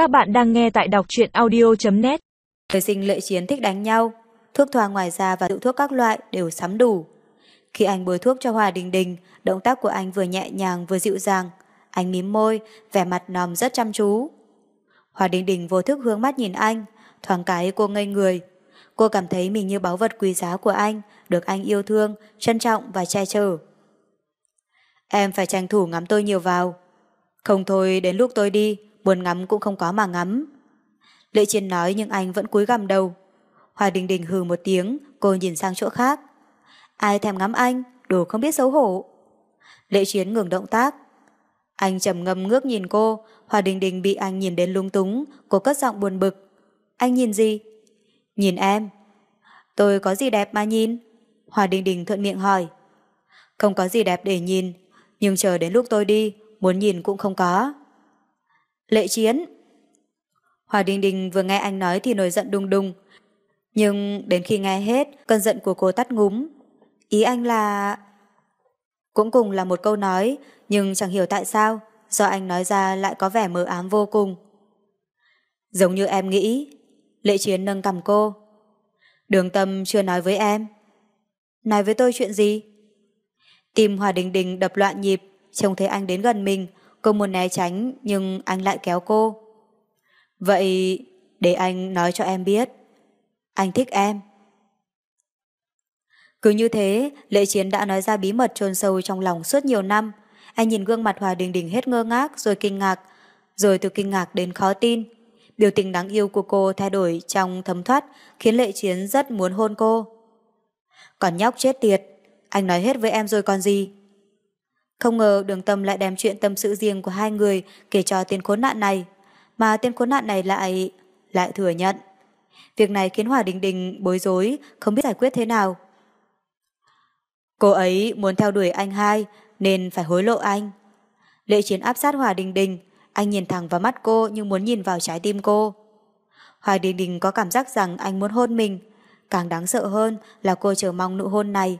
Các bạn đang nghe tại đọc truyện audio.net Thời sinh lợi chiến thích đánh nhau, thuốc thoa ngoài da và rượu thuốc các loại đều sắm đủ. Khi anh bôi thuốc cho Hòa Đình Đình, động tác của anh vừa nhẹ nhàng vừa dịu dàng. Anh mím môi, vẻ mặt nòm rất chăm chú. Hòa Đình Đình vô thức hướng mắt nhìn anh, thoáng cái cô ngây người. Cô cảm thấy mình như báu vật quý giá của anh, được anh yêu thương, trân trọng và che chở. Em phải tranh thủ ngắm tôi nhiều vào. Không thôi đến lúc tôi đi, buồn ngắm cũng không có mà ngắm. Lệ Chiến nói nhưng anh vẫn cúi gằm đầu. Hòa Đình Đình hừ một tiếng, cô nhìn sang chỗ khác. Ai thèm ngắm anh, đồ không biết xấu hổ. Lệ Chiến ngừng động tác. Anh trầm ngâm ngước nhìn cô, Hòa Đình Đình bị anh nhìn đến lung túng, cô cất giọng buồn bực. Anh nhìn gì? Nhìn em. Tôi có gì đẹp mà nhìn? Hòa Đình Đình thuận miệng hỏi. Không có gì đẹp để nhìn, nhưng chờ đến lúc tôi đi, muốn nhìn cũng không có. Lệ Chiến Hòa Đình Đình vừa nghe anh nói thì nổi giận đùng đùng. Nhưng đến khi nghe hết, cơn giận của cô tắt ngúm. Ý anh là... Cũng cùng là một câu nói, nhưng chẳng hiểu tại sao, do anh nói ra lại có vẻ mờ ám vô cùng. Giống như em nghĩ, Lệ Chiến nâng cầm cô. Đường tâm chưa nói với em. Nói với tôi chuyện gì? Tìm Hòa Đình Đình đập loạn nhịp, trông thấy anh đến gần mình, cô muốn né tránh nhưng anh lại kéo cô. Vậy để anh nói cho em biết. Anh thích em. Cứ như thế, Lệ Chiến đã nói ra bí mật chôn sâu trong lòng suốt nhiều năm. Anh nhìn gương mặt Hòa Đình Đình hết ngơ ngác rồi kinh ngạc, rồi từ kinh ngạc đến khó tin. Biểu tình đáng yêu của cô thay đổi trong thấm thoát khiến Lệ Chiến rất muốn hôn cô. Còn nhóc chết tiệt, anh nói hết với em rồi còn gì? Không ngờ đường tâm lại đem chuyện tâm sự riêng của hai người kể cho tên khốn nạn này, mà tên khốn nạn này lại... lại thừa nhận. Việc này khiến Hòa Đình Đình bối rối, không biết giải quyết thế nào. Cô ấy muốn theo đuổi anh hai, nên phải hối lộ anh. Lệ chiến áp sát Hòa Đình Đình, anh nhìn thẳng vào mắt cô nhưng muốn nhìn vào trái tim cô. Hòa Đình Đình có cảm giác rằng anh muốn hôn mình, càng đáng sợ hơn là cô chờ mong nụ hôn này.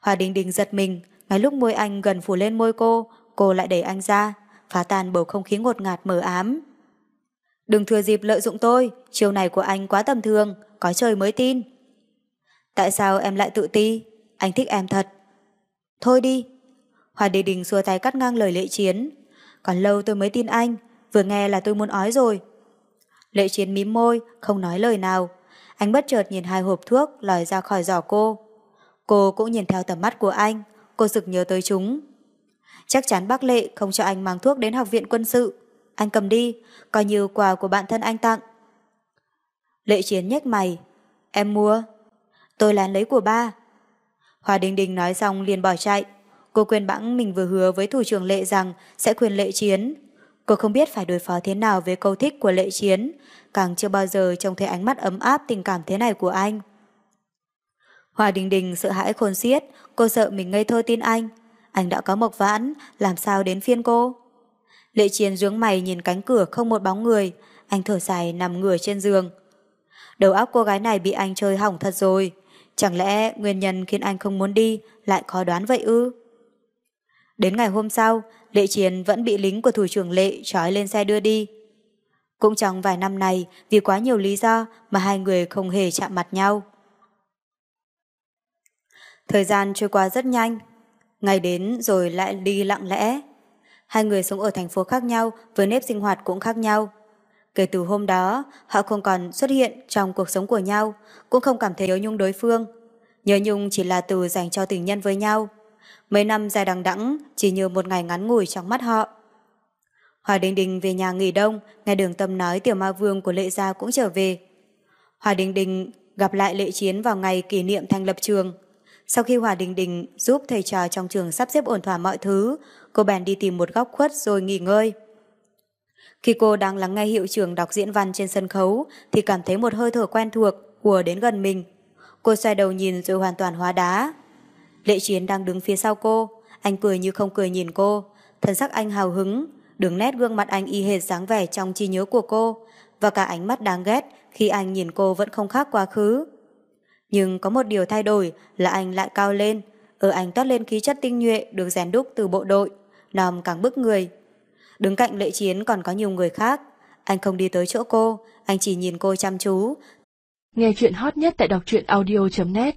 Hòa Đình Đình giật mình, ngay lúc môi anh gần phủ lên môi cô, cô lại đẩy anh ra, phá tan bầu không khí ngột ngạt mờ ám. Đừng thừa dịp lợi dụng tôi, chiều này của anh quá tầm thường, có trời mới tin. Tại sao em lại tự ti? Anh thích em thật. Thôi đi. Hoa Đình Đình xua tay cắt ngang lời lệ chiến. Còn lâu tôi mới tin anh, vừa nghe là tôi muốn ói rồi. Lệ chiến mím môi, không nói lời nào. Anh bất chợt nhìn hai hộp thuốc lòi ra khỏi giỏ cô. Cô cũng nhìn theo tầm mắt của anh, cô sực nhớ tới chúng. Chắc chắn bác Lệ không cho anh mang thuốc đến học viện quân sự. Anh cầm đi, coi như quà của bạn thân anh tặng. Lệ Chiến nhếch mày. Em mua. Tôi lén lấy của ba. Hòa Đình Đình nói xong liền bỏ chạy. Cô quên bẵng mình vừa hứa với thủ trưởng Lệ rằng sẽ khuyên Lệ Chiến. Cô không biết phải đối phó thế nào với câu thích của Lệ Chiến, càng chưa bao giờ trông thấy ánh mắt ấm áp tình cảm thế này của anh. Hòa Đình Đình sợ hãi khôn xiết, cô sợ mình ngây thơ tin anh. Anh đã có mộc vãn, làm sao đến phiên cô? Lệ Chiến dướng mày nhìn cánh cửa không một bóng người, anh thở dài nằm ngửa trên giường. Đầu óc cô gái này bị anh chơi hỏng thật rồi. Chẳng lẽ nguyên nhân khiến anh không muốn đi lại khó đoán vậy ư? Đến ngày hôm sau, Lệ Chiến vẫn bị lính của thủ trưởng Lệ trói lên xe đưa đi. Cũng trong vài năm này, vì quá nhiều lý do mà hai người không hề chạm mặt nhau. Thời gian trôi qua rất nhanh, ngày đến rồi lại đi lặng lẽ. Hai người sống ở thành phố khác nhau với nếp sinh hoạt cũng khác nhau. Kể từ hôm đó, họ không còn xuất hiện trong cuộc sống của nhau, cũng không cảm thấy nhớ nhung đối phương. Nhớ nhung chỉ là từ dành cho tình nhân với nhau. Mấy năm dài đằng đẵng chỉ như một ngày ngắn ngủi trong mắt họ. Hòa Đình Đình về nhà nghỉ đông, nghe đường tâm nói tiểu ma vương của Lệ Gia cũng trở về. Hòa Đình Đình gặp lại Lệ Chiến vào ngày kỷ niệm thành lập trường. Sau khi Hòa Đình Đình giúp thầy trò trong trường sắp xếp ổn thỏa mọi thứ, cô bèn đi tìm một góc khuất rồi nghỉ ngơi. Khi cô đang lắng nghe hiệu trưởng đọc diễn văn trên sân khấu thì cảm thấy một hơi thở quen thuộc hùa đến gần mình. Cô xoay đầu nhìn rồi hoàn toàn hóa đá. Lệ Chiến đang đứng phía sau cô, anh cười như không cười nhìn cô, thân sắc anh hào hứng, đường nét gương mặt anh y hệt dáng vẻ trong trí nhớ của cô, và cả ánh mắt đáng ghét khi anh nhìn cô vẫn không khác quá khứ. Nhưng có một điều thay đổi là anh lại cao lên, ở anh toát lên khí chất tinh nhuệ được rèn đúc từ bộ đội, nòm càng bức người. Đứng cạnh lệ chiến còn có nhiều người khác, anh không đi tới chỗ cô, anh chỉ nhìn cô chăm chú. Nghe chuyện hot nhất tại đọc truyện audio.net